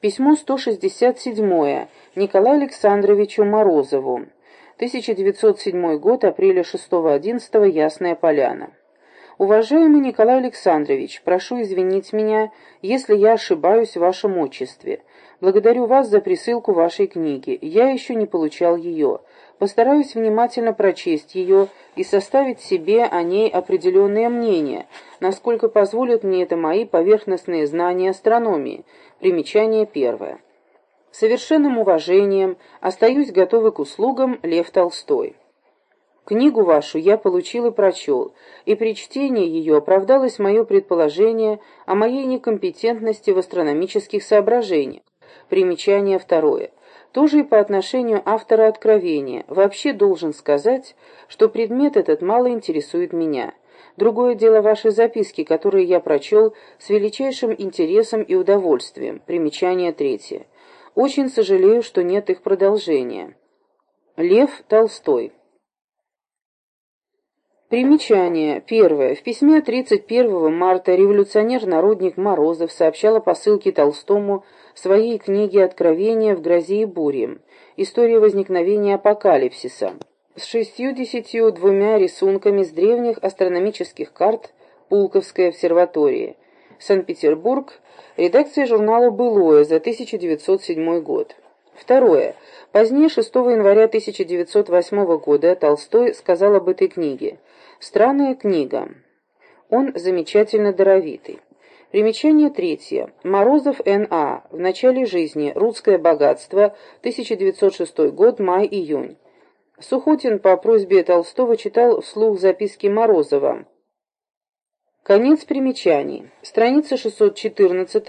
Письмо 167 Николаю Александровичу Морозову. 1907 год, апреля 6-11, Ясная Поляна. Уважаемый Николай Александрович, прошу извинить меня, если я ошибаюсь в вашем отчестве. Благодарю вас за присылку вашей книги. Я еще не получал ее. Постараюсь внимательно прочесть ее и составить себе о ней определенное мнение, насколько позволят мне это мои поверхностные знания астрономии. Примечание первое. Совершенным уважением остаюсь готовы к услугам Лев Толстой. Книгу вашу я получил и прочел, и при чтении ее оправдалось мое предположение о моей некомпетентности в астрономических соображениях. Примечание второе. Тоже и по отношению автора Откровения. Вообще должен сказать, что предмет этот мало интересует меня. Другое дело ваши записки, которые я прочел с величайшим интересом и удовольствием. Примечание третье. Очень сожалею, что нет их продолжения. Лев Толстой. Примечание. Первое. В письме 31 марта революционер-народник Морозов сообщал о посылке Толстому своей книги «Откровения в грозе и буре. История возникновения апокалипсиса» с шестью-десятью двумя рисунками с древних астрономических карт Пулковской обсерватории. Санкт-Петербург. Редакция журнала «Былое» за 1907 год. Второе. Позднее, 6 января 1908 года, Толстой сказал об этой книге. «Странная книга. Он замечательно даровитый». Примечание третье. Морозов Н.А. В начале жизни. Русское богатство. 1906 год. Май-июнь. Сухотин по просьбе Толстого читал вслух записки Морозова. Конец примечаний. Страница 614